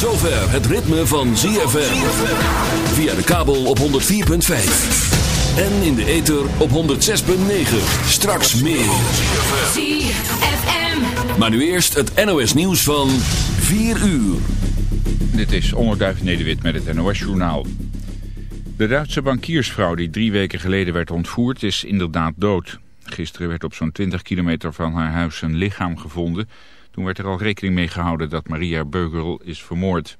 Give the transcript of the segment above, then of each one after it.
Zover het ritme van ZFM. Via de kabel op 104.5. En in de ether op 106.9. Straks meer. ZFM. Maar nu eerst het NOS nieuws van 4 uur. Dit is Onderduif Nederwit met het NOS-journaal. De Duitse bankiersvrouw die drie weken geleden werd ontvoerd is inderdaad dood. Gisteren werd op zo'n 20 kilometer van haar huis een lichaam gevonden. Werd er al rekening mee gehouden dat Maria Beugel is vermoord.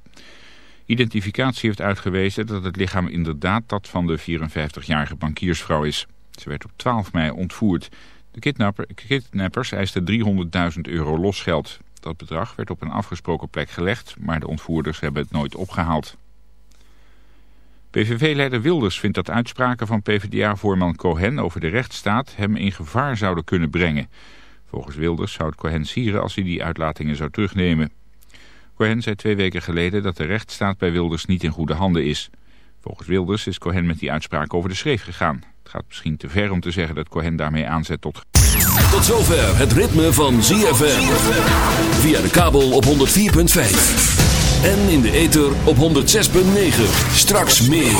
Identificatie heeft uitgewezen dat het lichaam inderdaad dat van de 54-jarige bankiersvrouw is. Ze werd op 12 mei ontvoerd. De kidnapper, kidnappers eisten 300.000 euro losgeld. Dat bedrag werd op een afgesproken plek gelegd, maar de ontvoerders hebben het nooit opgehaald. PVV-leider Wilders vindt dat uitspraken van PvdA-voorman Cohen over de rechtsstaat hem in gevaar zouden kunnen brengen. Volgens Wilders zou het Cohen sieren als hij die uitlatingen zou terugnemen. Cohen zei twee weken geleden dat de rechtsstaat bij Wilders niet in goede handen is. Volgens Wilders is Cohen met die uitspraak over de schreef gegaan. Het gaat misschien te ver om te zeggen dat Cohen daarmee aanzet tot... Tot zover het ritme van ZFM. Via de kabel op 104.5. En in de ether op 106.9. Straks meer.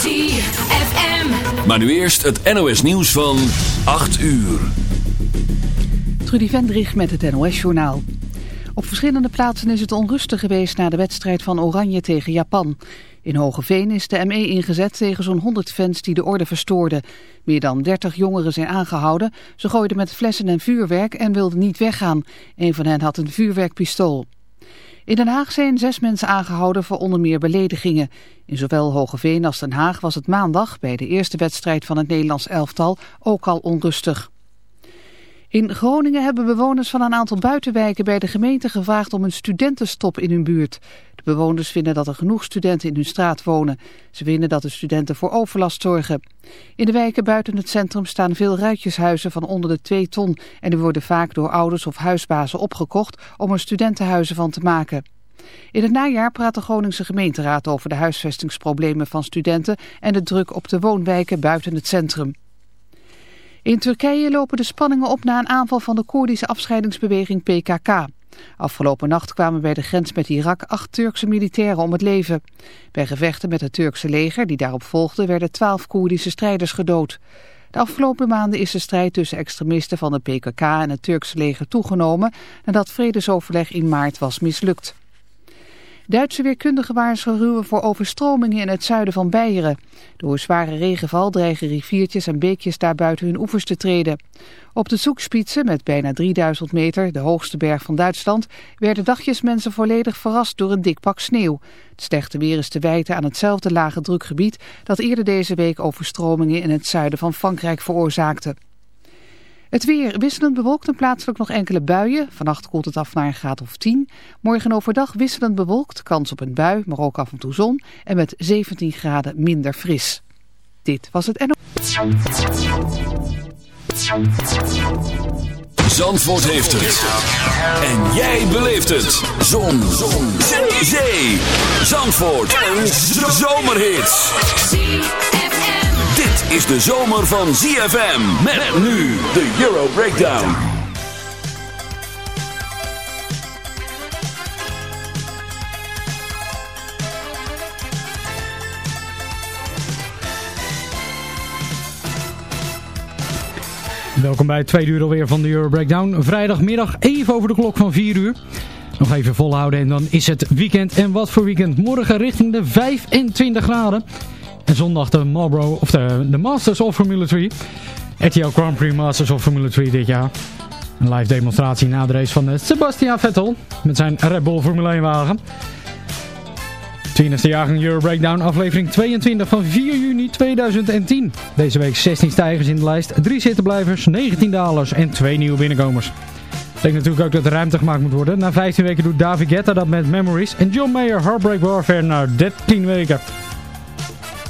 ZFM. Maar nu eerst het NOS nieuws van 8 uur. Trudy Vendrich met het NOS-journaal. Op verschillende plaatsen is het onrustig geweest na de wedstrijd van Oranje tegen Japan. In Hogeveen is de ME ingezet tegen zo'n 100 fans die de orde verstoorden. Meer dan 30 jongeren zijn aangehouden. Ze gooiden met flessen en vuurwerk en wilden niet weggaan. Een van hen had een vuurwerkpistool. In Den Haag zijn zes mensen aangehouden voor onder meer beledigingen. In zowel Hogeveen als Den Haag was het maandag bij de eerste wedstrijd van het Nederlands elftal ook al onrustig. In Groningen hebben bewoners van een aantal buitenwijken bij de gemeente gevraagd om een studentenstop in hun buurt. De bewoners vinden dat er genoeg studenten in hun straat wonen. Ze vinden dat de studenten voor overlast zorgen. In de wijken buiten het centrum staan veel ruitjeshuizen van onder de 2 ton. En die worden vaak door ouders of huisbazen opgekocht om er studentenhuizen van te maken. In het najaar praat de Groningse gemeenteraad over de huisvestingsproblemen van studenten en de druk op de woonwijken buiten het centrum. In Turkije lopen de spanningen op na een aanval van de Koerdische afscheidingsbeweging PKK. Afgelopen nacht kwamen bij de grens met Irak acht Turkse militairen om het leven. Bij gevechten met het Turkse leger die daarop volgde werden twaalf Koerdische strijders gedood. De afgelopen maanden is de strijd tussen extremisten van de PKK en het Turkse leger toegenomen nadat vredesoverleg in maart was mislukt. Duitse weerkundigen waarschuwen voor overstromingen in het zuiden van Beieren. Door zware regenval dreigen riviertjes en beekjes daar buiten hun oevers te treden. Op de Zoekspitsen, met bijna 3000 meter, de hoogste berg van Duitsland, werden dagjes mensen volledig verrast door een dik pak sneeuw. Het slechte weer is te wijten aan hetzelfde lage drukgebied dat eerder deze week overstromingen in het zuiden van Frankrijk veroorzaakte. Het weer wisselend bewolkt en plaatselijk nog enkele buien. Vannacht koelt het af naar een graad of 10. Morgen overdag wisselend bewolkt, kans op een bui, maar ook af en toe zon. En met 17 graden minder fris. Dit was het NO. Zandvoort heeft het. En jij beleeft het. Zon. Zon. Zee. Zandvoort. Een zomerhit. Is de zomer van ZFM. Met nu de Euro Breakdown. Welkom bij het tweede uur alweer van de Euro Breakdown. Vrijdagmiddag even over de klok van 4 uur. Nog even volhouden en dan is het weekend. En wat voor weekend? Morgen richting de 25 graden. Zondag de Marlboro, of de, de Masters of Formula 3. RTL Grand Prix Masters of Formula 3 dit jaar. Een live demonstratie na de race van eh, Sebastian Vettel met zijn Red Bull Formule 1 wagen. 20e jaargang Euro Breakdown, aflevering 22 van 4 juni 2010. Deze week 16 stijgers in de lijst, 3 zittenblijvers, 19 dalers en 2 nieuwe binnenkomers. Betekent natuurlijk ook dat er ruimte gemaakt moet worden. Na 15 weken doet David Guetta dat met Memories. En John Mayer Heartbreak Warfare na 13 weken.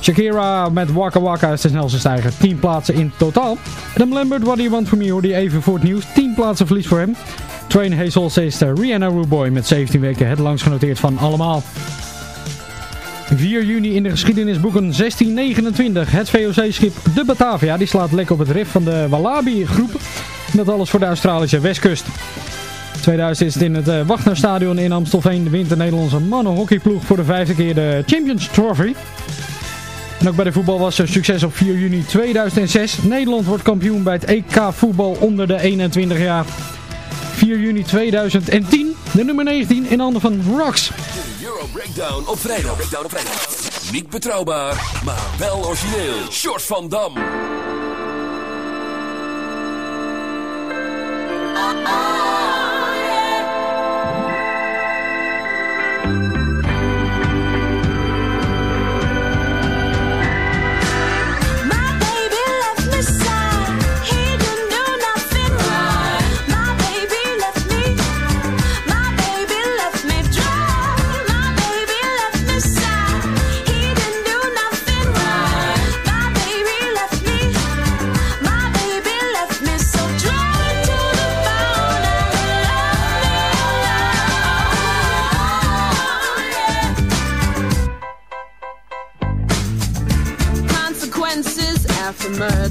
Shakira met Waka Waka is de snelste stijger. 10 plaatsen in totaal. Adam Lambert, What Do You Want From Me, hoorde even voor het nieuws. 10 plaatsen verlies voor hem. Train Hazel is Rihanna Ruboy met 17 weken het langst genoteerd van allemaal. 4 juni in de geschiedenisboeken 1629. Het VOC-schip de Batavia die slaat lek op het rif van de Wallabi-groep. Dat alles voor de Australische westkust. 2000 is het in het uh, Wagnerstadion in Amstelveen. De wint de Nederlandse mannenhockeyploeg voor de vijfde keer de Champions Trophy. En ook bij de voetbal was er succes op 4 juni 2006. Nederland wordt kampioen bij het EK voetbal onder de 21 jaar. 4 juni 2010, de nummer 19 in handen van Rocks. De Euro Breakdown op vrijdag. Vrijdag. Niet betrouwbaar, maar wel origineel. Short van Dam.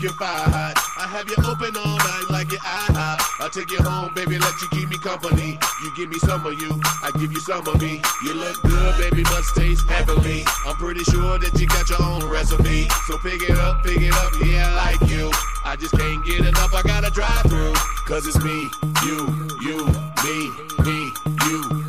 Looking fire hot. I have you open all night like your IHOP. I'll take you home, baby, let you keep me company. You give me some of you, I give you some of me. You look good, baby, must taste heavenly. I'm pretty sure that you got your own recipe. So pick it up, pick it up, yeah, I like you. I just can't get enough, I gotta drive through. Cause it's me, you, you, me, me, you.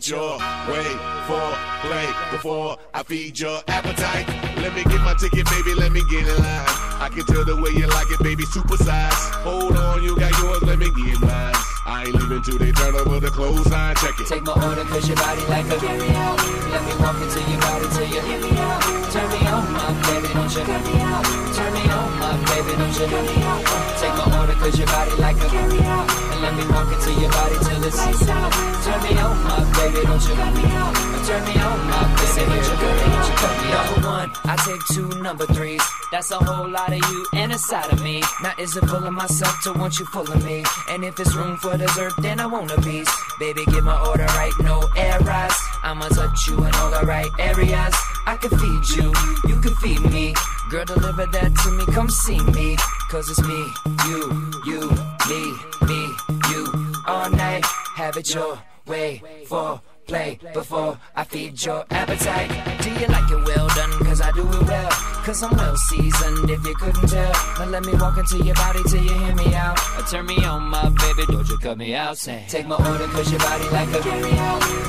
All night, have it your way for play before I feed your appetite. Let me get my ticket, baby, let me get in line. I can tell the way you like it, baby, super size. Hold on, you got yours, let me get mine. I ain't leaving till they turn over the clothesline, check it. Take my order, cause your body like a carry out. Let me walk into your body till you hear me out. Turn me on, my baby, don't you cut me out. Turn me on, my baby, don't you cut me out. Take my order, cause your body like a carry out. And let me walk into your body till it's lights out. Turn me on, my baby, don't you cut me out. Turn me on, my baby, don't you cut me out. Me out. Number one, I take two number threes. That's a whole lot of you and a side of me. Now is it full of myself to want you full of me? And if it's room for dessert, then I want a piece. Baby, get my order right, no errors. I'ma touch you in all the right areas. I can feed you, you can feed me. Girl, deliver that to me, come see me. Cause it's me, you, you, me, me, you. All night, have it your way for play before I feed your appetite. Do you like it well done? Cause I do it well. Cause I'm well seasoned if you couldn't tell. Now let me walk into your body till you hear me out. Or turn me on, my baby, don't you cut me out. Say, take my order cause your body like a carry.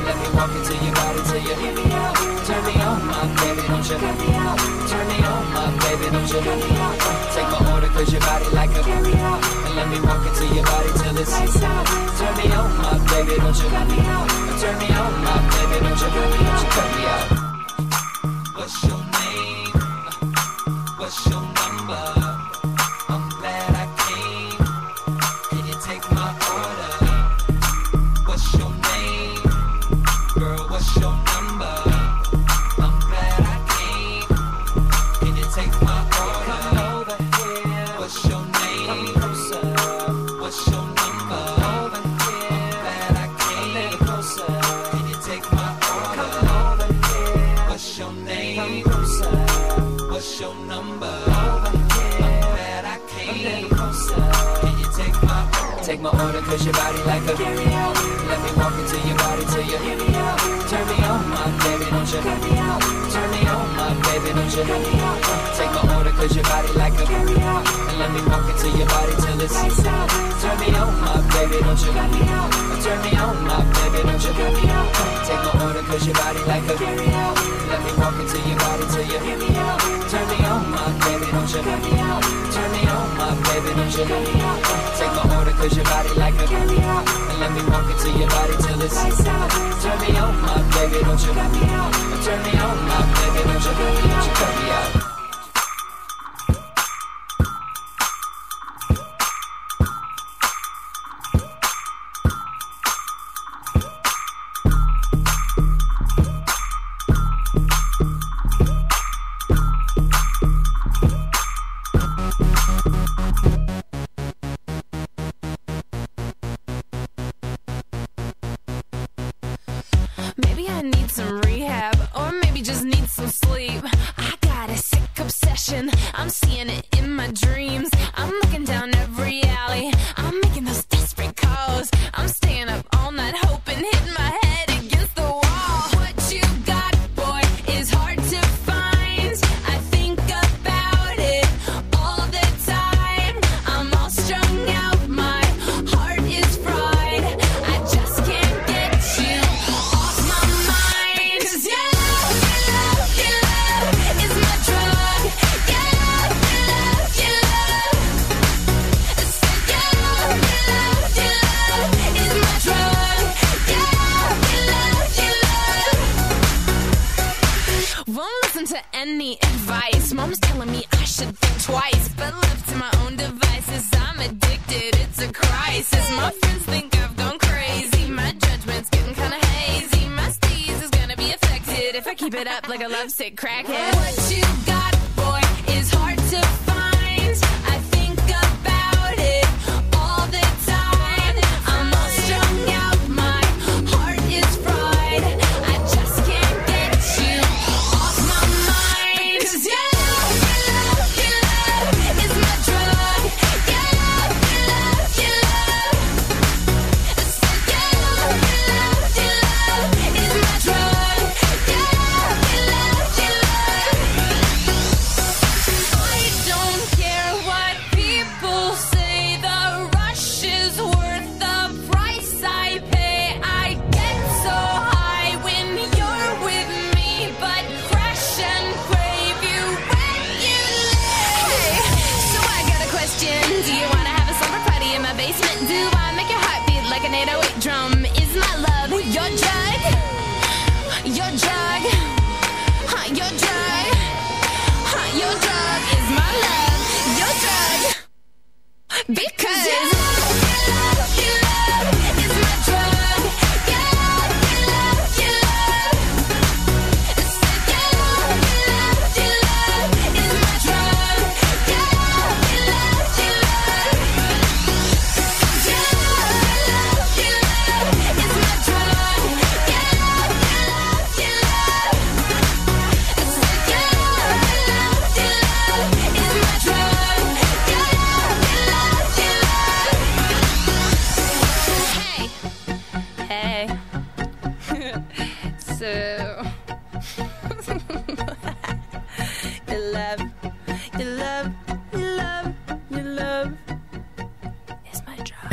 Let me walk into your body till you hear me out. Turn me on, my baby, don't you cut me out. Turn me on, my baby, don't you cut me out. Take my order cause your body like a carry out. And let me walk into your body till it's lights out. Turn me on, my baby, don't you cut me out. Turn me on, my baby, don't you cut me, don't you cut me out. What's your a carry out. Let me walk into your body till you hear me out. Turn me on, my baby, don't you me out. Turn me on, my baby, don't you me out. Take my order cause your body like a carry out. And let me walk into your body till it's lights out. Turn me on, my baby, don't you me out. Turn me on, my baby, don't you me out. Take my order cause your body like a carry out. Let me walk into your body till you hear me out. Turn me on, my baby, don't you me out. Turn me on, my baby, don't you me out. Take my order cause your body like a 就。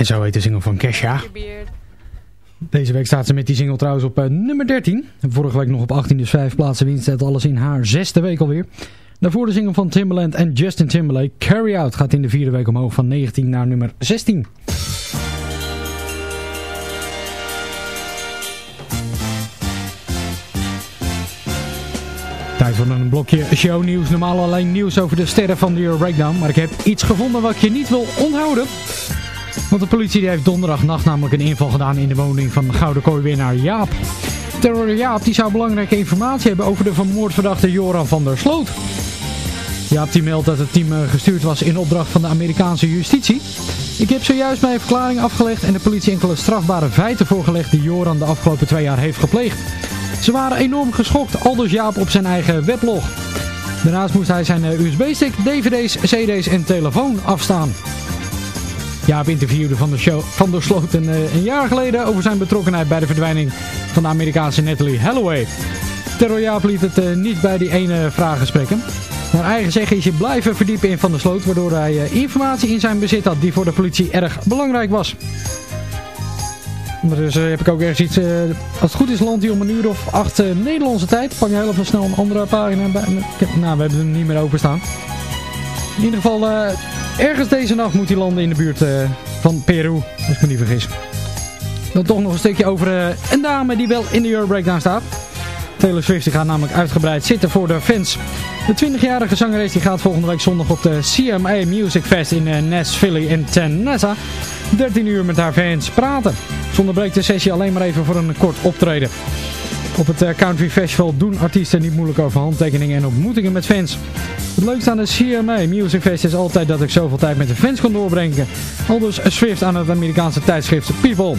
Zo heet de single van Kesha. Deze week staat ze met die single trouwens op eh, nummer 13. Vorige week nog op 18, dus 5 plaatsen winst. Het alles in haar zesde week alweer. Daarvoor de single van Timbaland en Justin Timberlake. Carry Out gaat in de vierde week omhoog van 19 naar nummer 16. Tijd voor een blokje shownieuws. Normaal alleen nieuws over de sterren van de Breakdown. Maar ik heb iets gevonden wat je niet wil onthouden. Want de politie die heeft donderdagnacht namelijk een inval gedaan in de woning van Gouden Kooi-winnaar Jaap. Terror Jaap die zou belangrijke informatie hebben over de vermoord verdachte Joran van der Sloot. Jaap die meldt dat het team eh, gestuurd was in opdracht van de Amerikaanse justitie. Ik heb zojuist mijn verklaring afgelegd en de politie enkele strafbare feiten voorgelegd die Joran de afgelopen twee jaar heeft gepleegd. Ze waren enorm geschokt, aldus Jaap op zijn eigen weblog. Daarnaast moest hij zijn eh, USB-stick, dvd's, cd's en telefoon afstaan. Jaap interviewde van de, show, van der Sloot een, eh, een jaar geleden over zijn betrokkenheid bij de verdwijning van de Amerikaanse Natalie Holloway. Terror Jaap liet het eh, niet bij die ene vraag spreken. Naar eigen zeggen is hij blijven verdiepen in Van der Sloot, waardoor hij eh, informatie in zijn bezit had die voor de politie erg belangrijk was. Dus heb ik ook ergens iets, als het goed is landt hij om een uur of acht Nederlandse tijd. Pak je heel even snel een andere pagina bij. Nou, we hebben hem niet meer openstaan. In ieder geval, ergens deze nacht moet hij landen in de buurt eh, van Peru, als ik me niet vergis. Dan toch nog een stukje over eh, een dame die wel in de Euro Breakdown staat. Taylor Swift gaat namelijk uitgebreid zitten voor de fans. De 20-jarige zangeres die gaat volgende week zondag op de CMA Music Fest in eh, Nashville in Tennessee 13 uur met haar fans praten. Zonder breekt de sessie alleen maar even voor een kort optreden. Op het eh, Country Festival doen artiesten niet moeilijk over handtekeningen en ontmoetingen met fans. Het leukste aan de CMA Music Fest is altijd dat ik zoveel tijd met de fans kan doorbrengen. Aldus Swift aan het Amerikaanse tijdschrift People.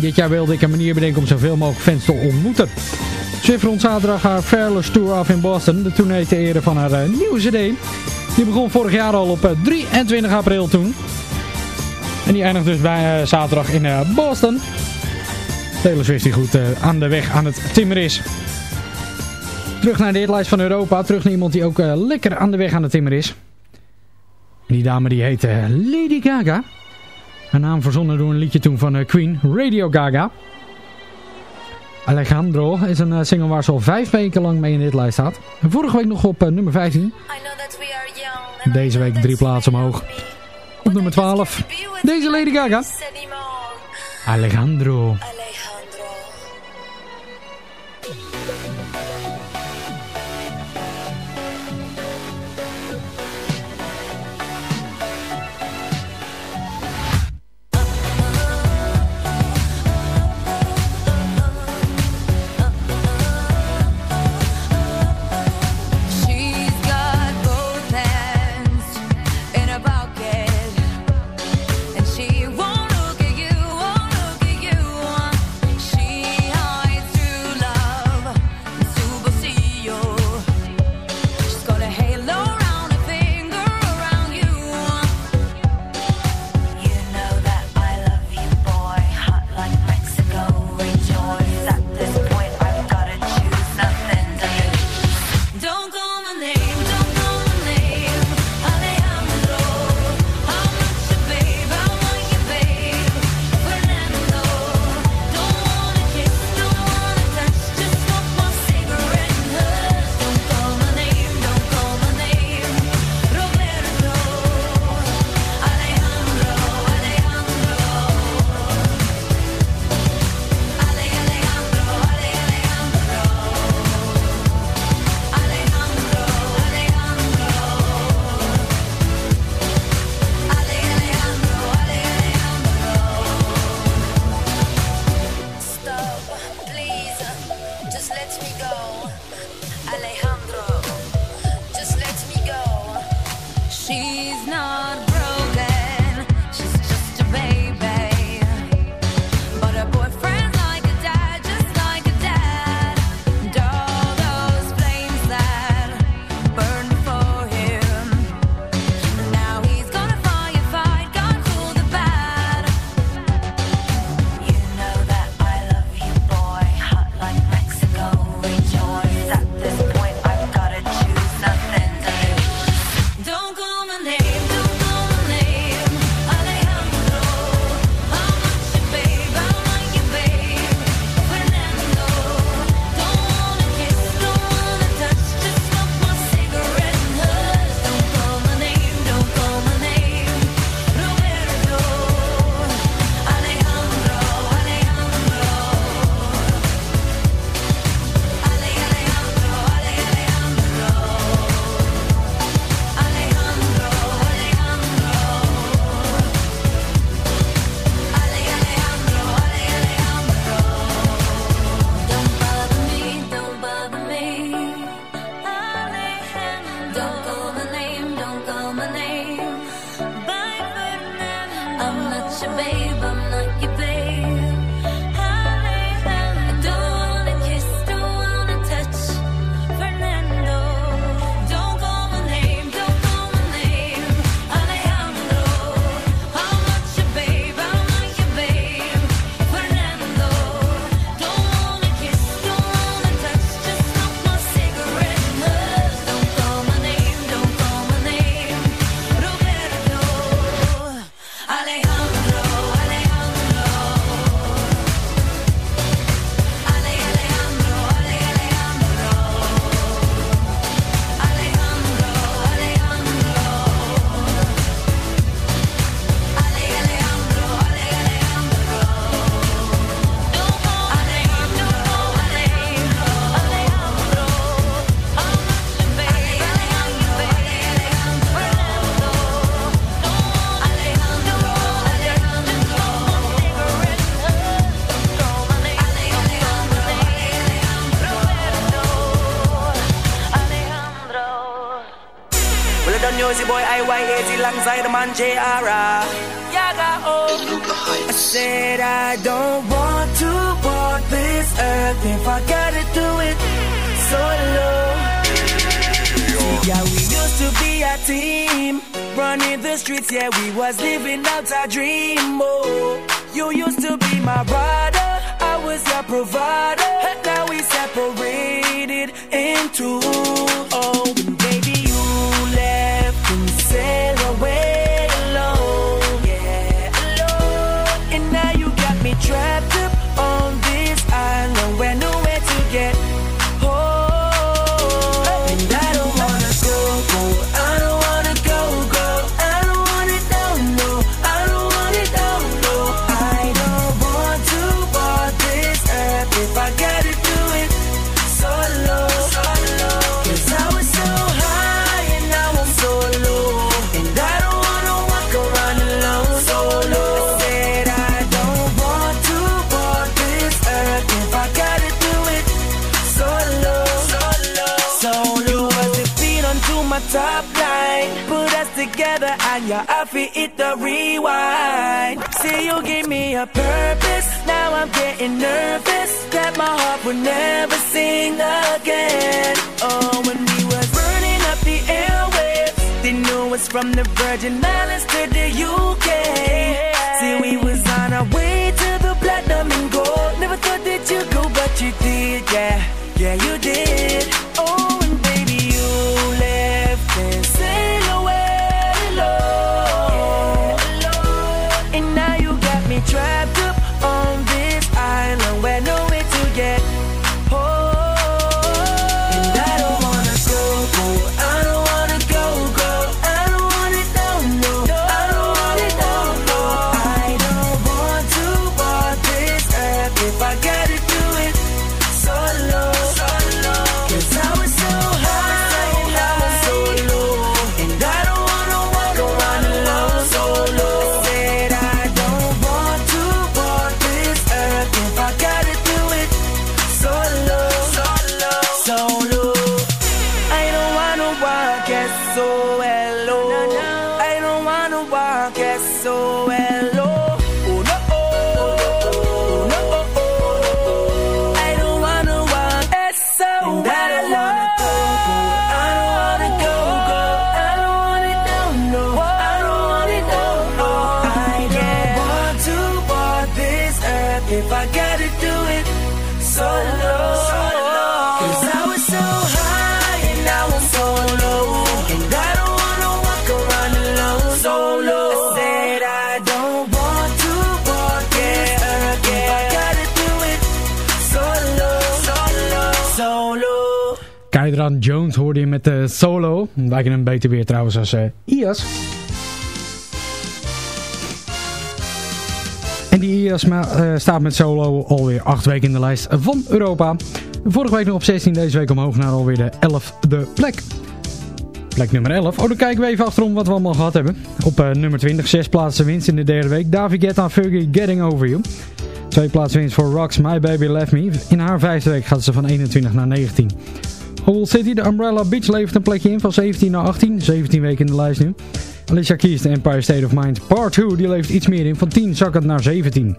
Dit jaar wilde ik een manier bedenken om zoveel mogelijk fans te ontmoeten. Swift rond zaterdag haar Fearless Tour af in Boston, de tournee te ere van haar eh, nieuwe cd. Die begon vorig jaar al op eh, 23 april toen. En die eindigt dus bij eh, zaterdag in eh, Boston. Taylor die goed eh, aan de weg aan het timmer is. Terug naar de hitlijst van Europa. Terug naar iemand die ook eh, lekker aan de weg aan het timmer is. Die dame die heet eh, Lady Gaga. Haar naam verzonnen door een liedje toen van Queen, Radio Gaga. Alejandro is een single waar ze al vijf weken lang mee in de hitlijst staat. Vorige week nog op nummer 15. Deze week drie plaatsen omhoog. Op nummer 12. Deze Lady Gaga. Alejandro. Yeah, we was living out our dream. Oh, you used to be my brother, I was your provider. Now we separated into. Together and your outfit hit the rewind. See you give me a purpose. Now I'm getting nervous that my heart will never sing again. Oh, when we was burning up the airwaves, they knew us from the Virgin Islands to the UK. See, we was on our way to the platinum and gold. Never thought that you'd go, but you did, yeah, yeah, you did. Oh, dress. Jones hoorde je met de solo. Wij kennen hem beter weer trouwens als eh IAS. En die IAS eh, staat met solo alweer 8 weken in de lijst van Europa. Vorige week nog op 16, deze week omhoog naar alweer de 11e plek. Plek nummer 11. Oh, dan kijken we even achterom wat we allemaal gehad hebben. Op eh, nummer 20, 6 plaatsen winst in de derde week. David Guetta, Fergie, Getting Over You. Twee plaatsen winst voor Rox, My Baby Left Me. In haar vijfde week gaat ze van 21 naar 19. Hole City, de Umbrella Beach levert een plekje in van 17 naar 18. 17 weken in de lijst nu. Alicia Keys, de Empire State of Mind Part 2, die levert iets meer in. Van 10 zakkend naar 17.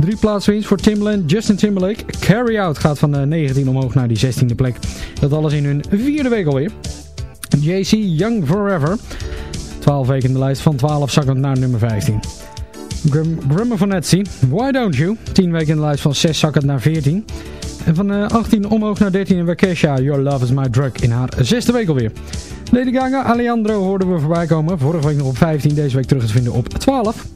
Drie plaatswinst voor Timbaland, Justin Timberlake. Carry Out gaat van de 19 omhoog naar die 16e plek. Dat alles in hun vierde week alweer. JC Young Forever. 12 weken in de lijst van 12 zakkend naar nummer 15. Grim, Grimmer van Etsy, Why Don't You? 10 weken in de lijst van 6 zakkend naar 14. En van eh, 18 omhoog naar 13 in Wakesha, Your Love Is My Drug in haar zesde week alweer. Lady Gaga, Alejandro hoorden we voorbij komen. Vorige week nog op 15, deze week terug te vinden op 12.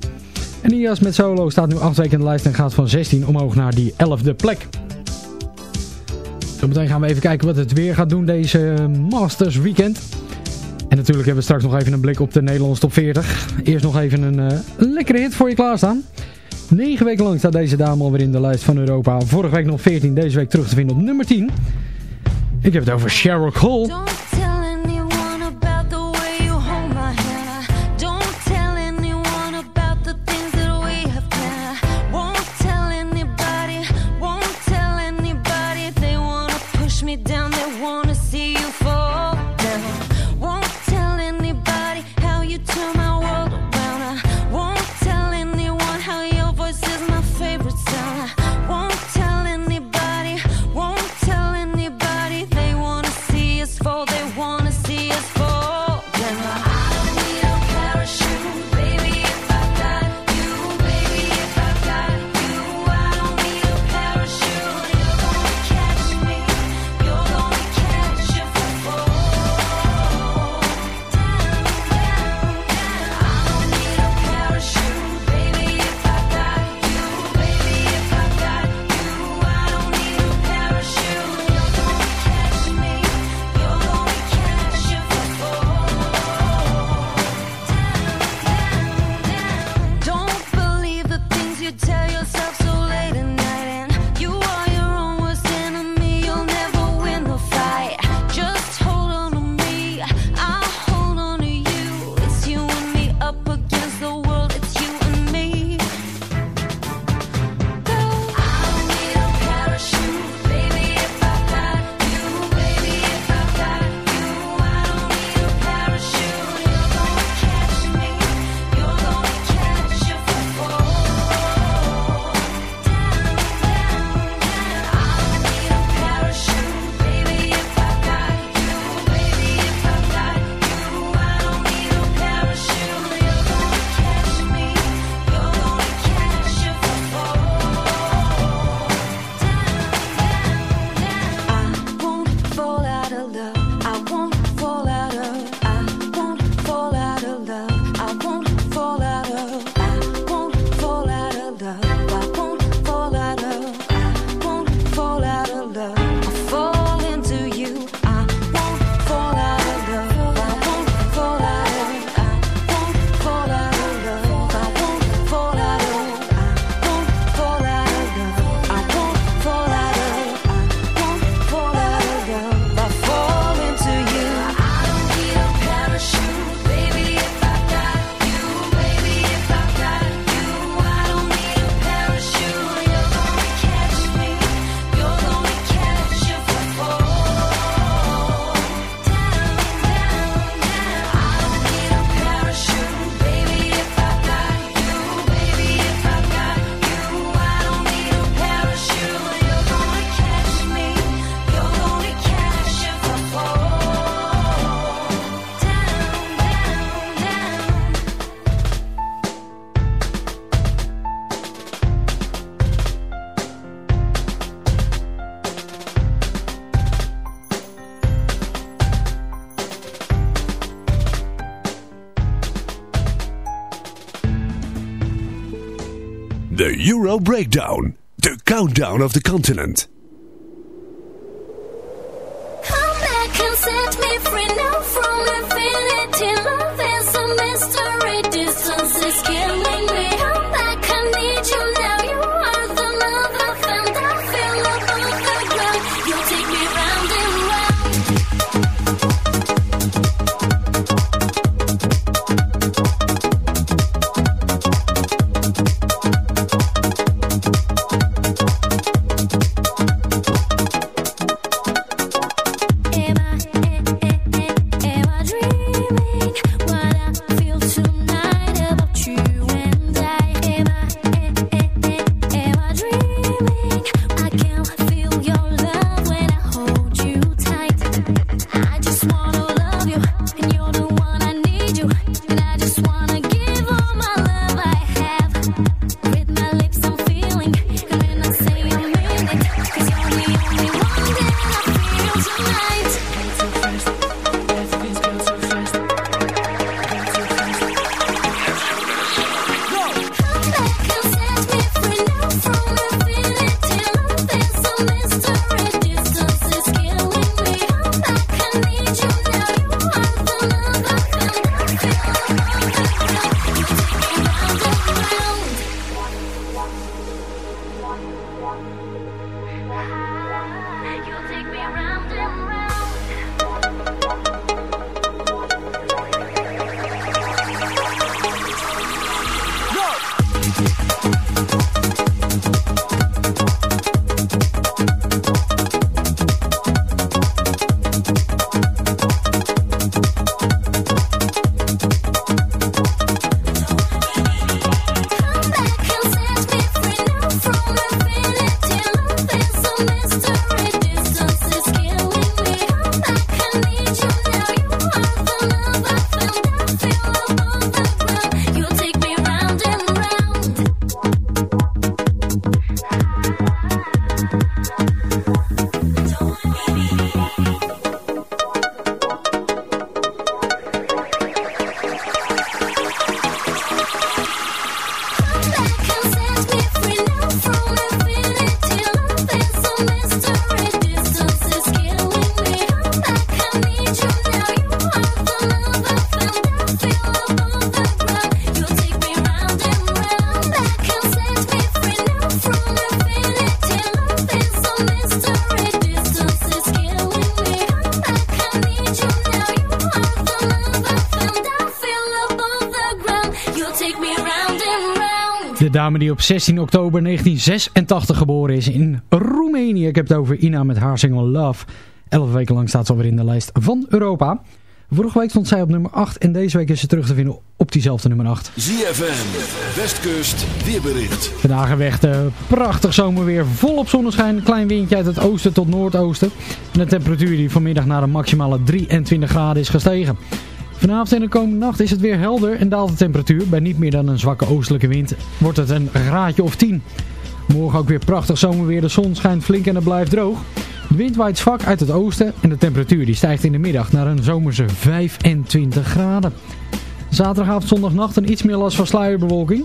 En Ias met solo staat nu 8 weken in de lijst en gaat van 16 omhoog naar die 11e plek. Zometeen gaan we even kijken wat het weer gaat doen deze Masters weekend. En natuurlijk hebben we straks nog even een blik op de Nederlandse top 40. Eerst nog even een, eh, lekkere hit voor je klaarstaan. 9 weken lang staat deze dame alweer in de lijst van Europa. Vorige week nog 14, deze week terug te vinden op nummer 10. Ik heb het over Cheryl Cole. Breakdown. The countdown of the continent. Dame die op 16 oktober 1986 geboren is in Roemenië. Ik heb het over Ina met haar single Love. Elf weken lang staat ze alweer in de lijst van Europa. Vorige week stond zij op nummer 8 en deze week is ze terug te vinden op diezelfde nummer 8. ZFM, Westkust, weerbericht. Vandaag hebben we echt eh, prachtig zomerweer, volop zonneschijn, een klein windje uit het oosten tot noordoosten. En de temperatuur die vanmiddag naar een maximale 23 graden is gestegen. Vanavond en de komende nacht is het weer helder en daalt de temperatuur. Bij niet meer dan een zwakke oostelijke wind wordt het een graadje of 10. Morgen ook weer prachtig zomerweer, de zon schijnt flink en het blijft droog. De wind waait zwak uit het oosten en de temperatuur die stijgt in de middag naar een zomerse 25 graden. Zaterdagavond, zondagnacht een iets meer last van sluierbewolking.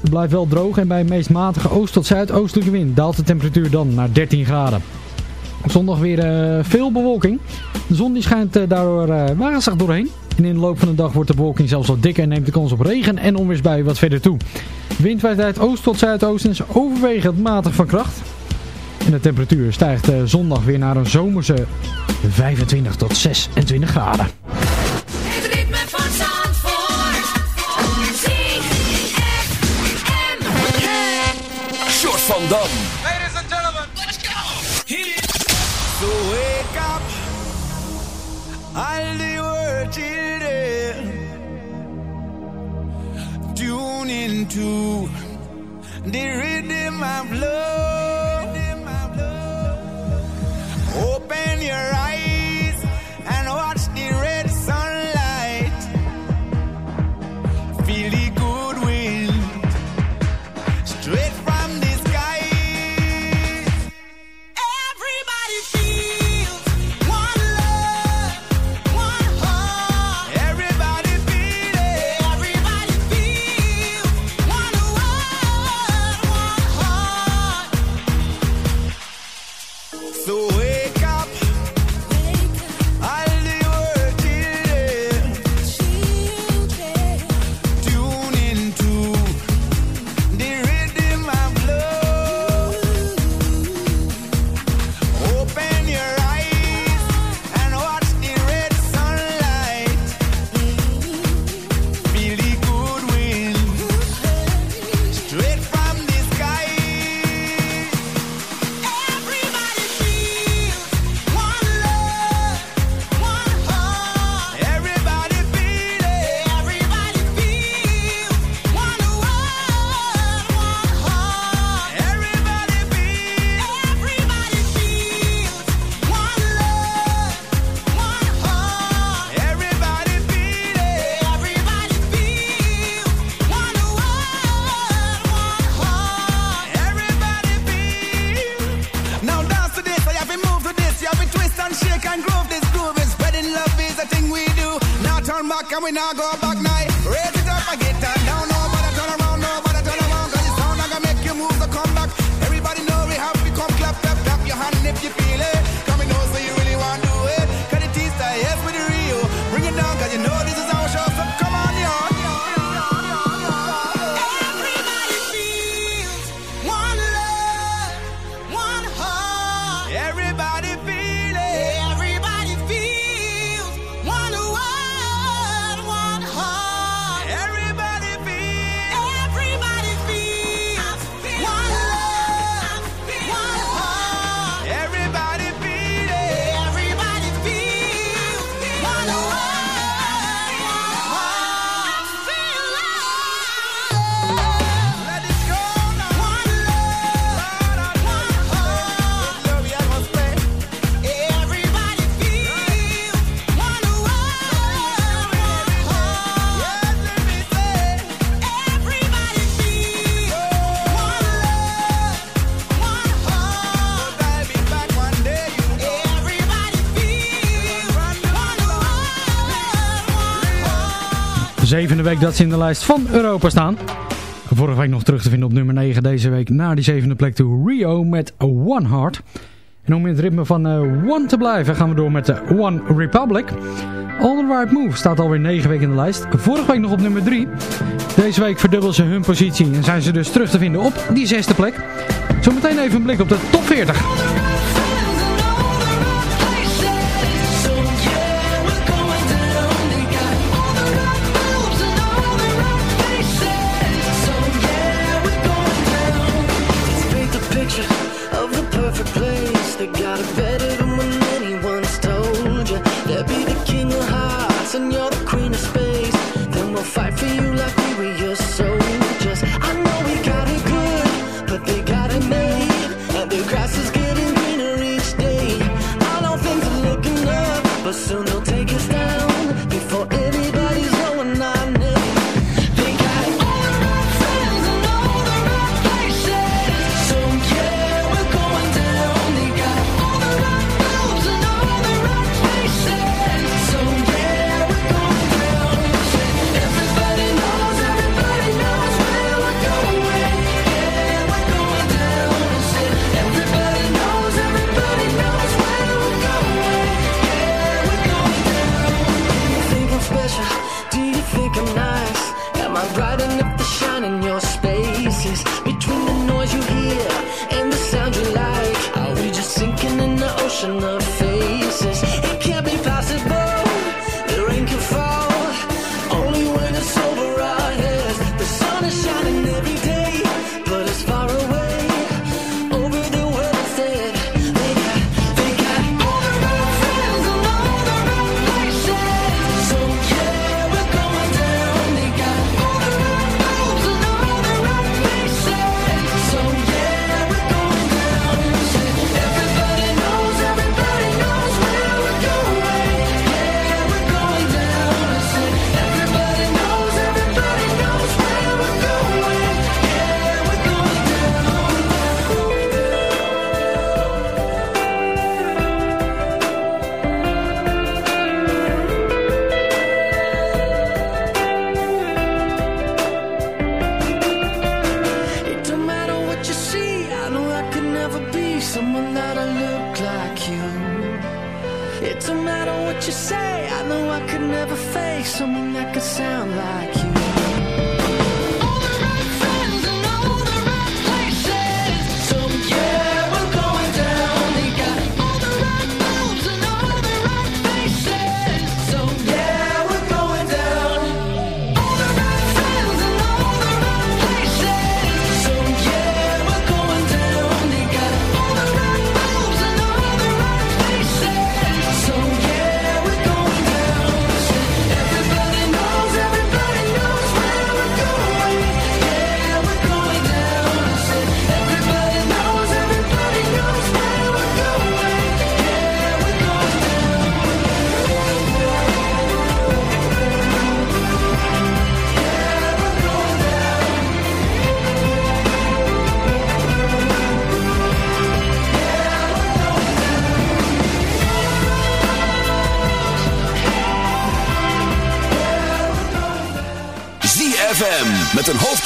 Het blijft wel droog en bij een meest matige oost- tot zuidoostelijke wind daalt de temperatuur dan naar 13 graden. Zondag weer eh, veel bewolking. De zon die schijnt eh, daardoor eh, wazig doorheen. En in de loop van de dag wordt de bewolking zelfs wat dikker en neemt de kans op regen en onweersbuien wat verder toe. Wind waait uit oost tot zuidoosten is overwegend matig van kracht. En de temperatuur stijgt eh, zondag weer naar een zomerse 25 tot 26 graden. Het ritme van Zandvoort. Short van Dam. Into the rhythm of love. I go back. zevende week dat ze in de lijst van Europa staan. Vorige week nog terug te vinden op nummer 9. Deze week naar die zevende plek toe Rio met One Heart. En om in het ritme van eh, One te blijven gaan we door met de One Republic. All the Right Move staat alweer 9 weken in de lijst. Vorige week nog op nummer 3. Deze week verdubbelen ze hun positie en zijn ze dus terug te vinden op die zesde plek. Zometeen even een blik op de top 40. They got a bed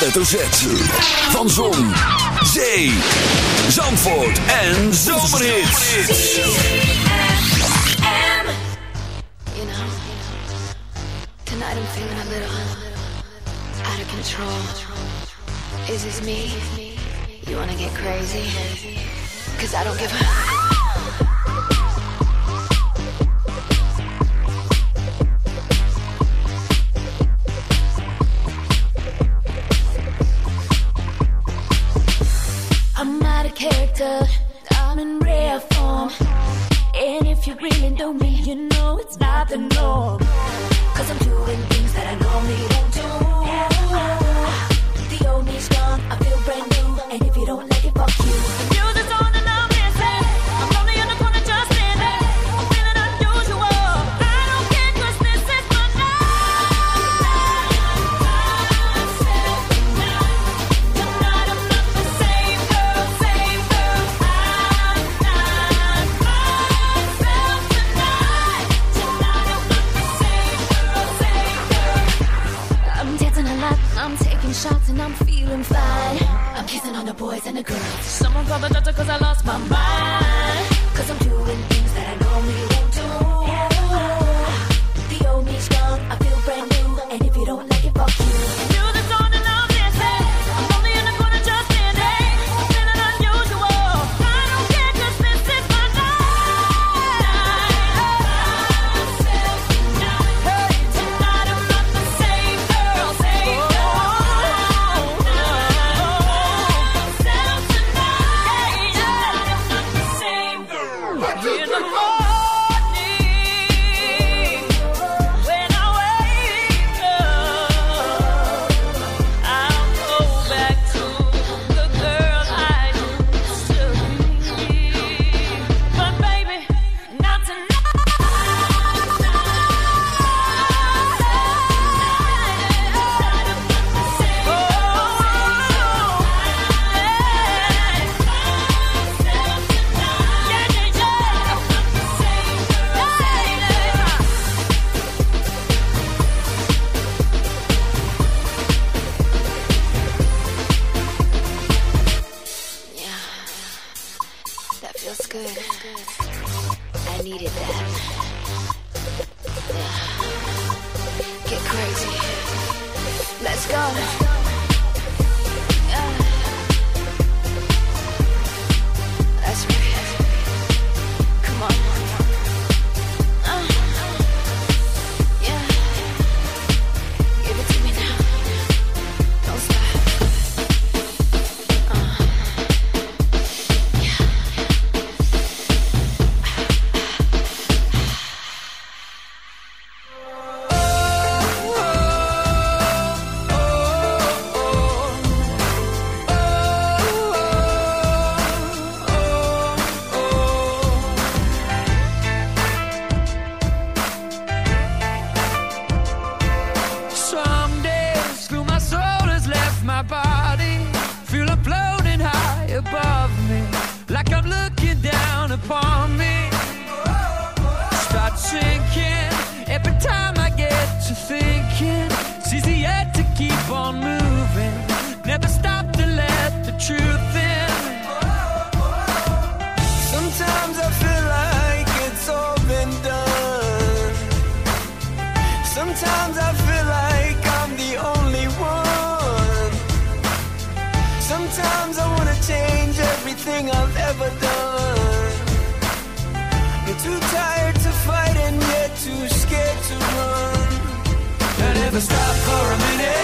hoofdletter Z. Van Zon, Zee, Zandvoort en Zomerhits. Tonight I'm feeling a little out of control. Is this me? You wanna get crazy? Cause I don't give a... hector i'm in rare form. And if you really know me you know it's not the norm. Cause i'm doing things that i normally don't do. The old me's gone i feel brand new. And if you don't Kissing on the boys and the girls. Someone call the doctor cause I lost my mind. Cause I'm doing things that I normally Sometimes I wanna change everything I've ever done. You're too tired to fight and yet too scared to run. Don't ever stop for a minute.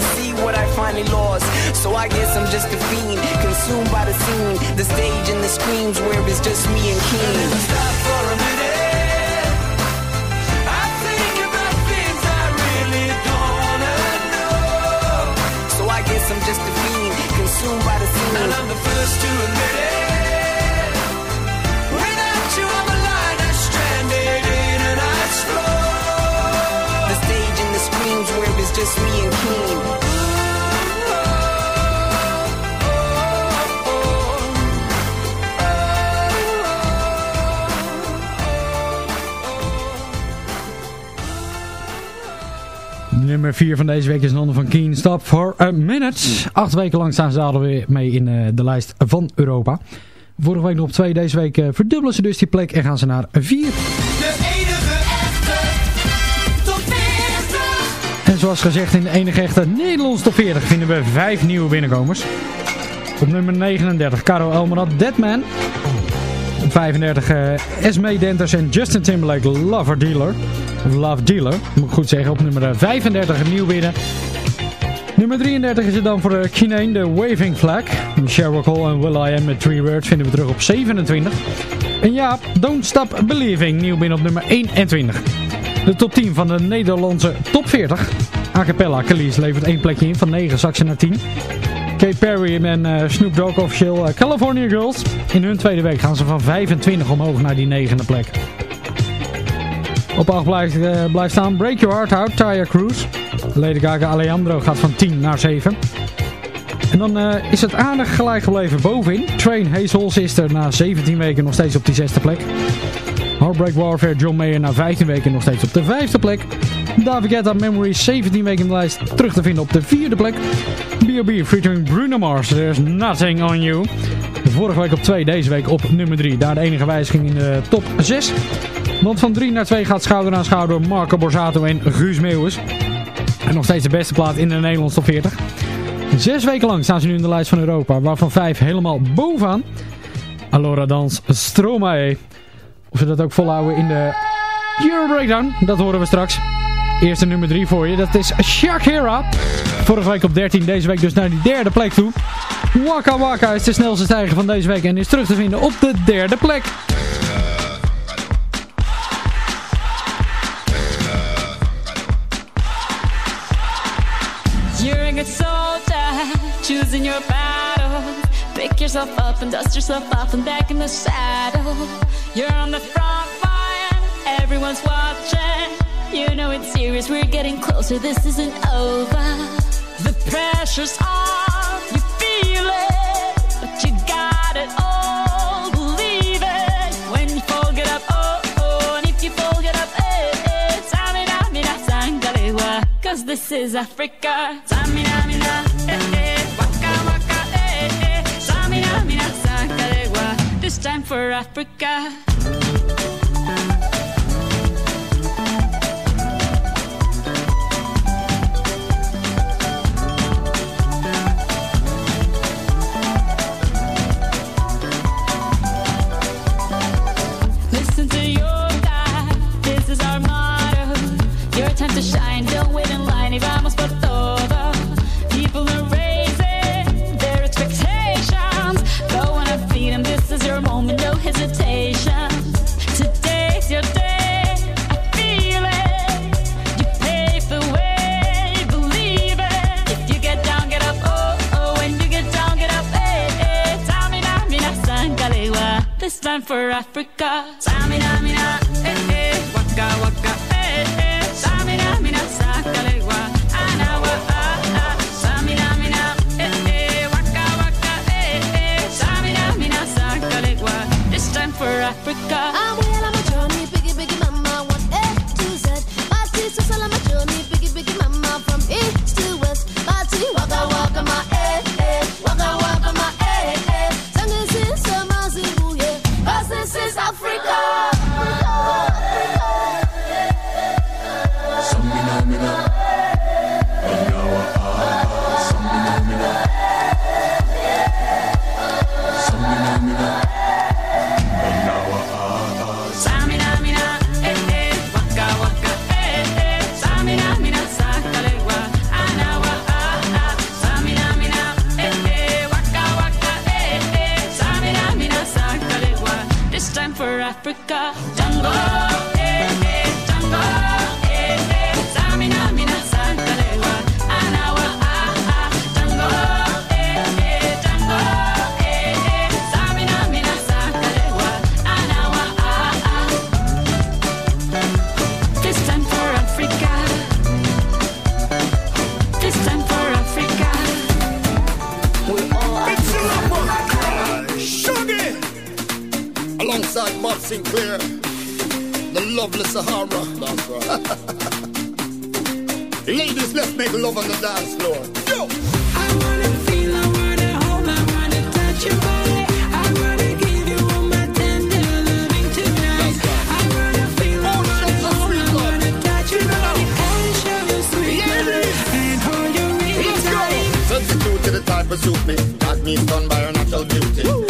to see what I finally lost. So I guess I'm just a fiend, consumed by the scene, the stage and the screams where it's just me and Keen. Stop for a minute. I think about things I really don't wanna know. So I guess I'm just a fiend, consumed by the scene. I'm the first to admit it. Just me. Nummer 4 van deze week is Nonne van Keen. Stop for a minute. Acht weken lang staan ze alweer mee in eh, de lijst van Europa. Vorige week nog op 2. Deze week eh, verdubbelen ze dus die plek en gaan ze naar 4. Zoals gezegd in de enige echte Nederlands top 40 vinden we 5 nieuwe binnenkomers. Op nummer 39 Caro Elmerad, Deadman. Op 35 eh Esme Denters en Justin Timberlake, Lover Dealer. Of Love Dealer, moet ik goed zeggen. Op nummer 35 een nieuw binnen. Nummer 33 is het dan voor uh, Kinane, de Waving Flag. Sheryl Cole en Will I Am met Three Words vinden we terug op 27. En ja, Don't Stop Believing, nieuw binnen op nummer 21. De top 10 van de Nederlandse top 40. A Cappella, Khalees levert één plekje in, van 9 zak ze naar 10. Kate Perry en eh, Snoop Dogg officieel eh, California Girls. In hun tweede week gaan ze van 25 omhoog naar die negende plek. Op 8 blijft, eh, blijft staan Break Your Heart Out, Taya Cruz. Lady Gaga Alejandro gaat van 10 naar 7. En dan is het aardig gelijk gebleven bovenin. Train Soul Sister na 17 weken nog steeds op die zesde plek. Heartbreak Warfare John Mayer na 15 weken nog steeds op de vijfde plek. David Guetta Memories 17 weken in de lijst terug te vinden op de vierde plek. B.O.B. featuring Bruno Mars, There's Nothing On You. Vorige week op 2, deze week op nummer 3. Daar de enige wijziging in de top 6. Want van 3 naar 2 gaat schouder aan schouder Marco Borsato en Guus Meeuwis. En nog steeds de beste plaat in de Nederlandse top 40. Zes weken lang staan ze nu in de lijst van Europa, waarvan vijf helemaal bovenaan. Allora Dans Stromae. Of ze dat ook volhouden in de Euro Breakdown, dat horen we straks. Eerste nummer 3 voor je, dat is Shakira. Vorige week op 13, deze week dus naar die derde plek toe. Waka Waka is de snelste stijger van deze week en is terug te vinden op de derde plek. You're a good soldier, choosing your battle. Pick yourself up and dust yourself off and back in the saddle. You're on the front line, everyone's watching. You know it's serious, we're getting closer, this isn't over. The pressure's on, you feel it, but you got it all. Believe it when you fall, get up, oh, oh, and if you fall, get up, eh, eh. Tamina, mina, sangalewa, cause this is Africa. Tamina, mina, eh, eh, waka, waka, eh, eh. Tamina, mina, sangalewa, this time for Africa. Africa. Africa. Jungle, eh, eh, jungle, Sinclair, the lovely Sahara. That's right. Ladies, let's make love on the dance floor. Yo! I wanna feel, I wanna hold, I wanna touch your body. I wanna give you all my tender living to. I wanna feel a freak. I oh, wanna touch your body. Substitute to the type of suit me. Got me stunned by her natural beauty.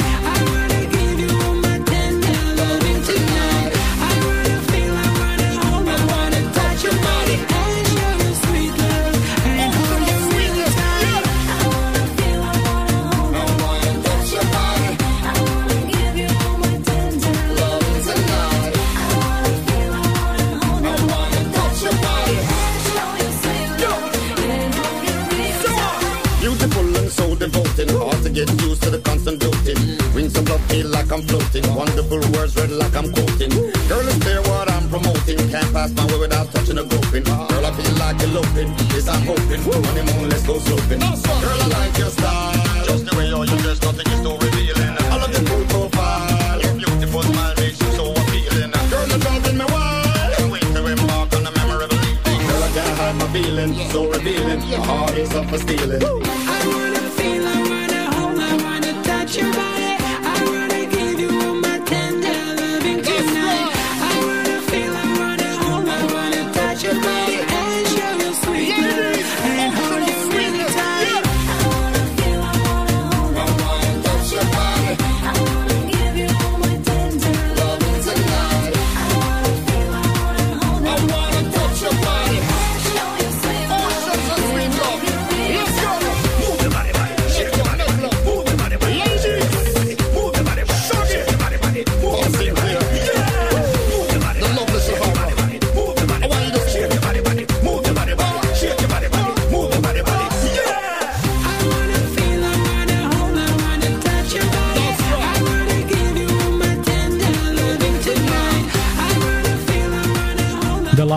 So. Hard to get used to the constant doting. Wings of love feel like I'm floating. Wonderful words read like I'm quoting. Girl, it's clear what I'm promoting. Can't pass my way without touching a groping. Girl, I feel like eloping. Yes, I'm hoping. Honeymoon, let's go sloping. Girl, I like your style. Just the way you're dressed, nothing is so revealing. I love your cool profile. Your beautiful smile makes you so appealing. Girl, you're driving me wild. Can't wait to embark on a memorable evening. Girl, I can't hide my feeling. So revealing. My heart is up for stealing. Touch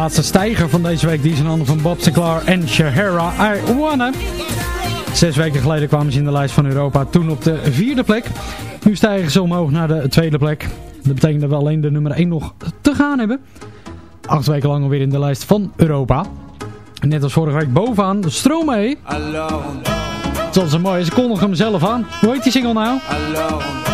laatste stijger van deze week die is in handen van Bob Sinclair en Shahara I Wanna. Zes weken geleden kwamen ze in de lijst van Europa, toen op de vierde plek. Nu stijgen ze omhoog naar de tweede plek. Dat betekent dat we alleen de nummer 1 nog te gaan hebben. Acht weken lang alweer in de lijst van Europa. Net als vorige week bovenaan, Stromae. Alone, Zoals ze mooi is, ze kondigen hem zelf aan. Hoe heet die single nou? alone.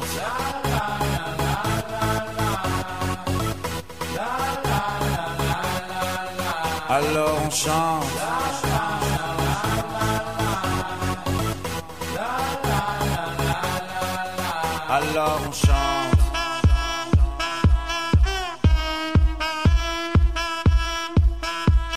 Alors on chante. Alors on chante.